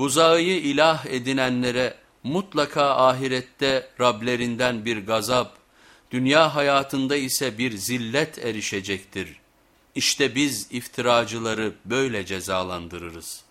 Buzağıyı ilah edinenlere mutlaka ahirette Rablerinden bir gazap, dünya hayatında ise bir zillet erişecektir. İşte biz iftiracıları böyle cezalandırırız.''